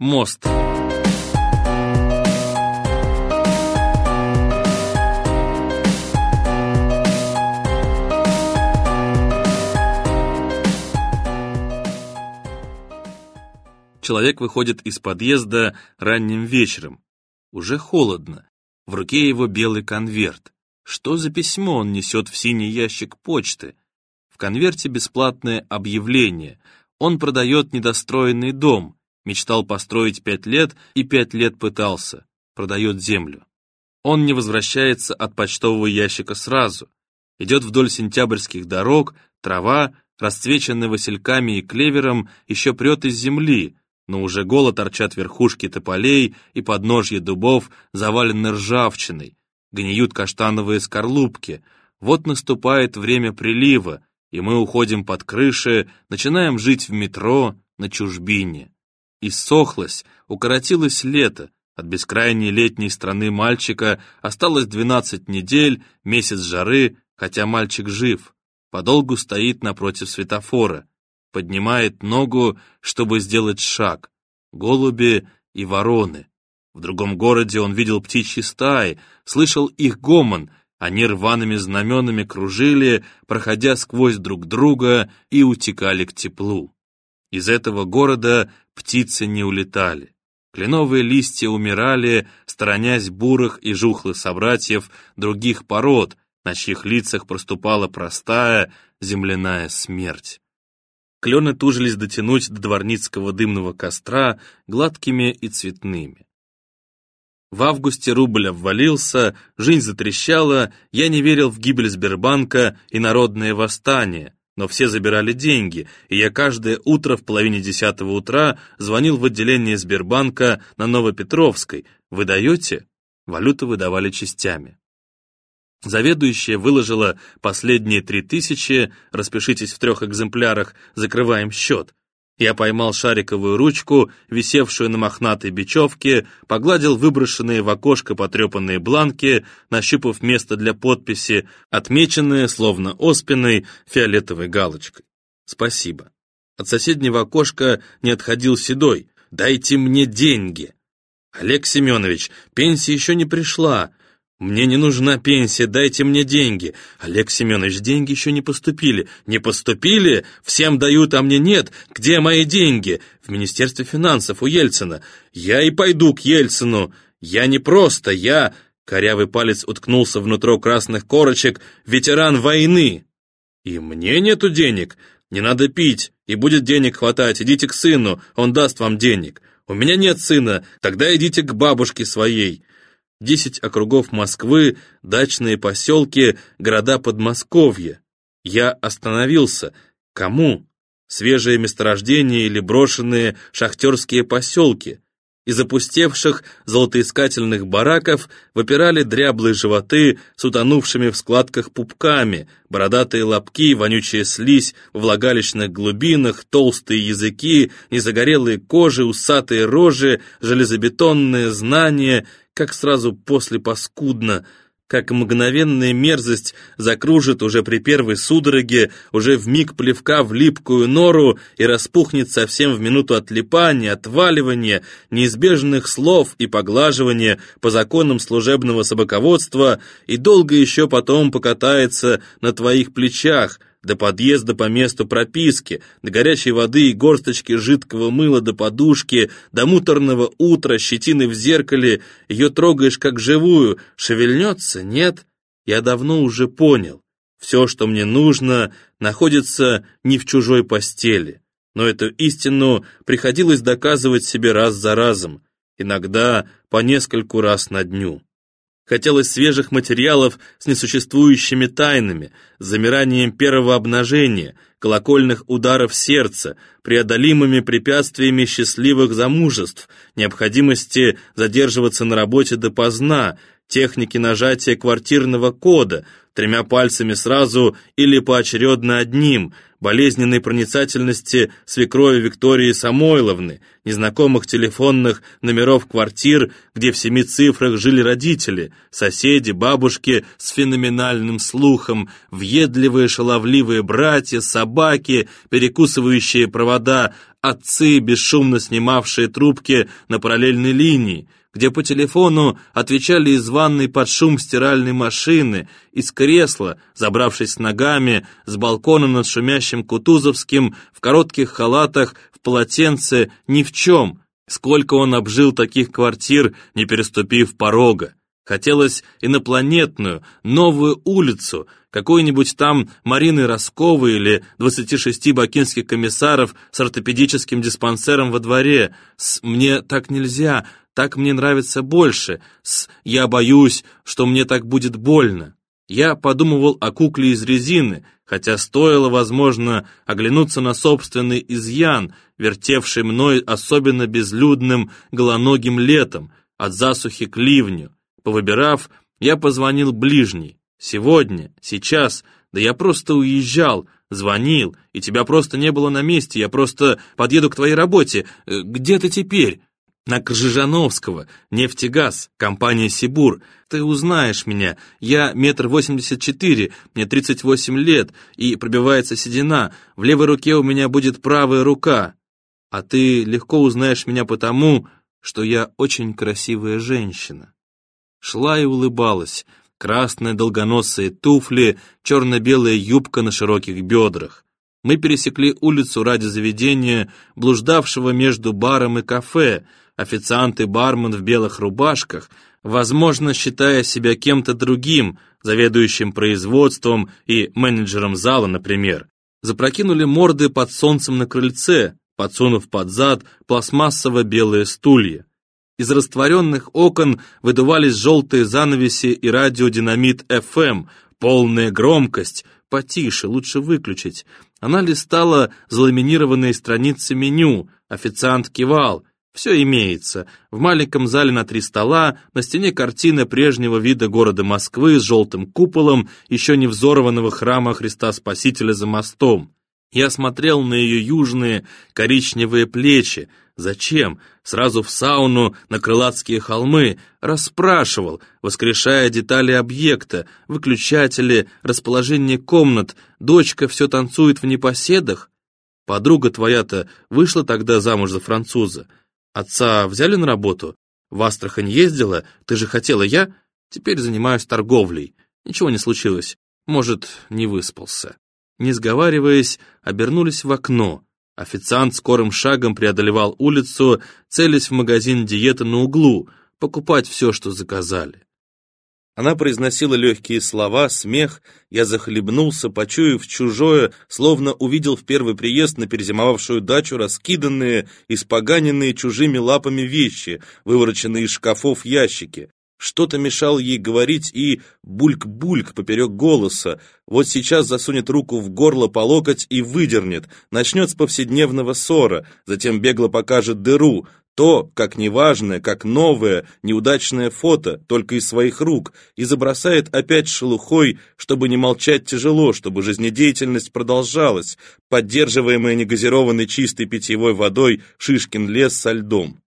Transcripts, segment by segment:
Мост. Человек выходит из подъезда ранним вечером. Уже холодно. В руке его белый конверт. Что за письмо он несет в синий ящик почты? В конверте бесплатное объявление. Он продает недостроенный дом. Мечтал построить пять лет и пять лет пытался. Продает землю. Он не возвращается от почтового ящика сразу. Идет вдоль сентябрьских дорог, трава, расцвеченная васильками и клевером, еще прет из земли, но уже голо торчат верхушки тополей и подножья дубов завалены ржавчиной, гниют каштановые скорлупки. Вот наступает время прилива, и мы уходим под крыши, начинаем жить в метро, на чужбине. Иссохлось, укоротилось лето, от бескрайней летней страны мальчика осталось 12 недель, месяц жары, хотя мальчик жив. Подолгу стоит напротив светофора поднимает ногу, чтобы сделать шаг. Голуби и вороны. В другом городе он видел птичьи стаи, слышал их гомон, они рваными знаменами кружили, проходя сквозь друг друга и утекали к теплу. Из этого города птицы не улетали. Кленовые листья умирали, сторонясь бурых и жухлых собратьев других пород, на чьих лицах проступала простая земляная смерть. Клены тужились дотянуть до дворницкого дымного костра гладкими и цветными. В августе рубль обвалился, жизнь затрещала, я не верил в гибель Сбербанка и народное восстание, но все забирали деньги, и я каждое утро в половине десятого утра звонил в отделение Сбербанка на Новопетровской. «Вы даете?» Валюту выдавали частями. Заведующая выложила последние три тысячи, распишитесь в трех экземплярах, закрываем счет. Я поймал шариковую ручку, висевшую на мохнатой бечевке, погладил выброшенные в окошко потрепанные бланки, нащупав место для подписи, отмеченное, словно оспиной, фиолетовой галочкой. Спасибо. От соседнего окошка не отходил седой. «Дайте мне деньги!» «Олег Семенович, пенсия еще не пришла. «Мне не нужна пенсия, дайте мне деньги». «Олег Семенович, деньги еще не поступили». «Не поступили? Всем дают, а мне нет. Где мои деньги?» «В Министерстве финансов у Ельцина». «Я и пойду к Ельцину. Я не просто, я...» Корявый палец уткнулся внутрь красных корочек. «Ветеран войны». «И мне нету денег. Не надо пить, и будет денег хватать. Идите к сыну, он даст вам денег». «У меня нет сына, тогда идите к бабушке своей». Десять округов Москвы, дачные поселки, города Подмосковья. Я остановился. Кому? Свежие месторождения или брошенные шахтерские поселки? Из опустевших золотоискательных бараков выпирали дряблые животы с утонувшими в складках пупками, бородатые лобки, вонючая слизь в влагалищных глубинах, толстые языки, незагорелые кожи, усатые рожи, железобетонные знания — как сразу после паскудно, как мгновенная мерзость закружит уже при первой судороге, уже в миг плевка в липкую нору и распухнет совсем в минуту отлипания, отваливания, неизбежных слов и поглаживания по законам служебного собаководства и долго еще потом покатается на твоих плечах, до подъезда по месту прописки, до горячей воды и горсточки жидкого мыла до подушки, до муторного утра, щетины в зеркале, ее трогаешь как живую, шевельнется, нет? Я давно уже понял. Все, что мне нужно, находится не в чужой постели. Но эту истину приходилось доказывать себе раз за разом, иногда по нескольку раз на дню. Хотелось свежих материалов с несуществующими тайнами, с замиранием первого обнажения, колокольных ударов сердца, преодолимыми препятствиями счастливых замужеств, необходимости задерживаться на работе допоздна, техники нажатия квартирного кода, тремя пальцами сразу или поочередно одним, болезненной проницательности свекрови Виктории Самойловны, незнакомых телефонных номеров квартир, где в семи цифрах жили родители, соседи, бабушки с феноменальным слухом, въедливые шаловливые братья, собаки, перекусывающие провода, отцы, бесшумно снимавшие трубки на параллельной линии, где по телефону отвечали из ванной под шум стиральной машины, из кресла, забравшись ногами, с балкона над шумящим Кутузовским, в коротких халатах, в полотенце, ни в чем. Сколько он обжил таких квартир, не переступив порога. Хотелось инопланетную, новую улицу, какой-нибудь там Марины Росковой или 26 бакинских комиссаров с ортопедическим диспансером во дворе, с «мне так нельзя», «так мне нравится больше», с «я боюсь, что мне так будет больно». Я подумывал о кукле из резины, хотя стоило, возможно, оглянуться на собственный изъян, вертевший мной особенно безлюдным голоногим летом, от засухи к ливню. Повыбирав, я позвонил ближней. Сегодня, сейчас, да я просто уезжал, звонил, и тебя просто не было на месте, я просто подъеду к твоей работе. Э, где ты теперь? На Кржижановского, нефтегаз, компания «Сибур». Ты узнаешь меня, я метр восемьдесят четыре, мне тридцать восемь лет, и пробивается седина, в левой руке у меня будет правая рука. А ты легко узнаешь меня потому, что я очень красивая женщина. Шла и улыбалась, красные долгоносые туфли, черно-белая юбка на широких бедрах. Мы пересекли улицу ради заведения, блуждавшего между баром и кафе, официант и бармен в белых рубашках, возможно, считая себя кем-то другим, заведующим производством и менеджером зала, например, запрокинули морды под солнцем на крыльце, подсунув под зад пластмассово-белые стулья. Из растворенных окон выдувались желтые занавеси и радиодинамит FM, полная громкость, потише, лучше выключить. Она листала заламинированные страницы меню, официант кивал, все имеется. В маленьком зале на три стола, на стене картина прежнего вида города Москвы с желтым куполом, еще не взорванного храма Христа Спасителя за мостом. Я смотрел на ее южные коричневые плечи, Зачем? Сразу в сауну, на крылатские холмы, расспрашивал, воскрешая детали объекта, выключатели, расположение комнат, дочка все танцует в непоседах. Подруга твоя-то вышла тогда замуж за француза. Отца взяли на работу? В Астрахань ездила? Ты же хотела я? Теперь занимаюсь торговлей. Ничего не случилось. Может, не выспался. Не сговариваясь, обернулись в окно. Официант скорым шагом преодолевал улицу, целясь в магазин диеты на углу, покупать все, что заказали. Она произносила легкие слова, смех, я захлебнулся, почуяв чужое, словно увидел в первый приезд на перезимовавшую дачу раскиданные, испоганенные чужими лапами вещи, вывороченные из шкафов ящики. Что-то мешало ей говорить и бульк-бульк поперек голоса. Вот сейчас засунет руку в горло по локоть и выдернет. Начнет с повседневного ссора, затем бегло покажет дыру. То, как неважное, как новое, неудачное фото, только из своих рук, и забросает опять шелухой, чтобы не молчать тяжело, чтобы жизнедеятельность продолжалась, поддерживаемая негазированной чистой питьевой водой Шишкин лес со льдом.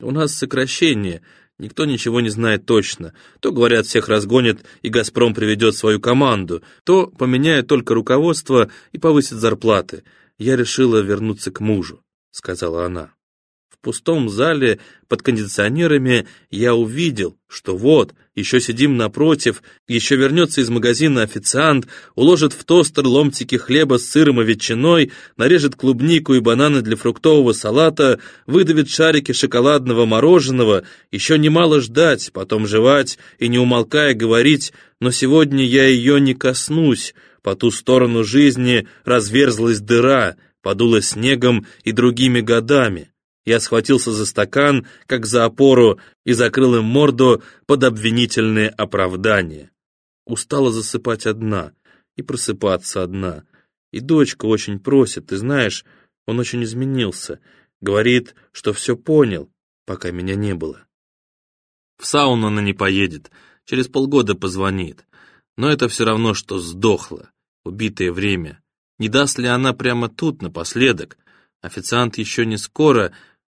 «У нас сокращение», Никто ничего не знает точно. То, говорят, всех разгонят, и «Газпром» приведет свою команду, то поменяет только руководство и повысит зарплаты. Я решила вернуться к мужу», — сказала она пустом зале под кондиционерами я увидел, что вот, еще сидим напротив, еще вернется из магазина официант, уложит в тостер ломтики хлеба с сыром и ветчиной, нарежет клубнику и бананы для фруктового салата, выдавит шарики шоколадного мороженого, еще немало ждать, потом жевать и не умолкая говорить, но сегодня я ее не коснусь, по ту сторону жизни разверзлась дыра, подула снегом и другими годами. Я схватился за стакан, как за опору, и закрыл им морду под обвинительные оправдания. Устала засыпать одна и просыпаться одна. И дочка очень просит, ты знаешь, он очень изменился. Говорит, что все понял, пока меня не было. В сауну она не поедет, через полгода позвонит. Но это все равно, что сдохло, убитое время. Не даст ли она прямо тут, напоследок? Официант еще не скоро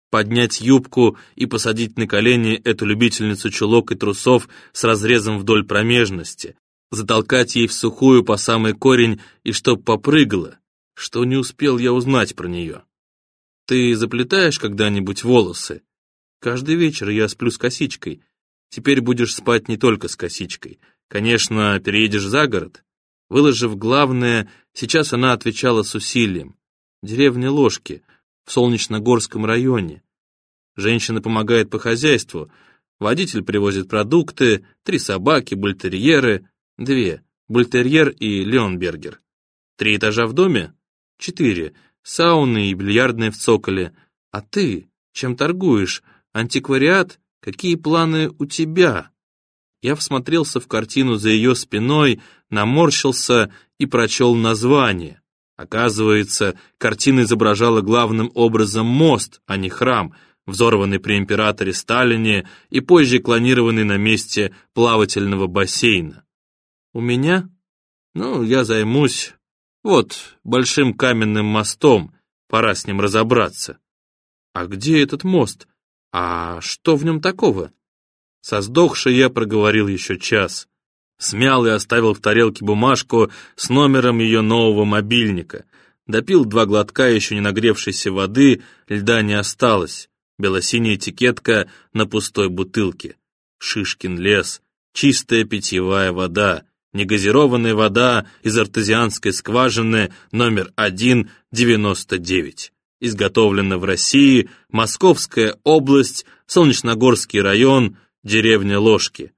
поднять юбку и посадить на колени эту любительницу чулок и трусов с разрезом вдоль промежности, затолкать ей в сухую по самый корень и чтоб попрыгала, что не успел я узнать про нее. Ты заплетаешь когда-нибудь волосы? Каждый вечер я сплю с косичкой. Теперь будешь спать не только с косичкой. Конечно, переедешь за город. Выложив главное, сейчас она отвечала с усилием. Деревня Ложки, в Солнечногорском районе. Женщина помогает по хозяйству. Водитель привозит продукты, три собаки, бультерьеры, две, бультерьер и Леонбергер. Три этажа в доме? Четыре, сауны и бильярдные в цоколе. А ты чем торгуешь? Антиквариат? Какие планы у тебя? Я всмотрелся в картину за ее спиной, наморщился и прочел название. Оказывается, картина изображала главным образом мост, а не храм, взорванный при императоре Сталине и позже клонированный на месте плавательного бассейна. У меня? Ну, я займусь вот большим каменным мостом, пора с ним разобраться. А где этот мост? А что в нем такого? Со сдохшей я проговорил еще час. Смял и оставил в тарелке бумажку с номером ее нового мобильника. Допил два глотка еще не нагревшейся воды, льда не осталось. Белосиняя этикетка на пустой бутылке. Шишкин лес, чистая питьевая вода, негазированная вода из артезианской скважины номер 199. Изготовлена в России, Московская область, Солнечногорский район, деревня Ложки.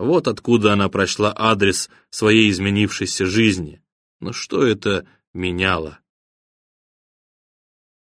Вот откуда она прошла адрес своей изменившейся жизни. Но что это меняло?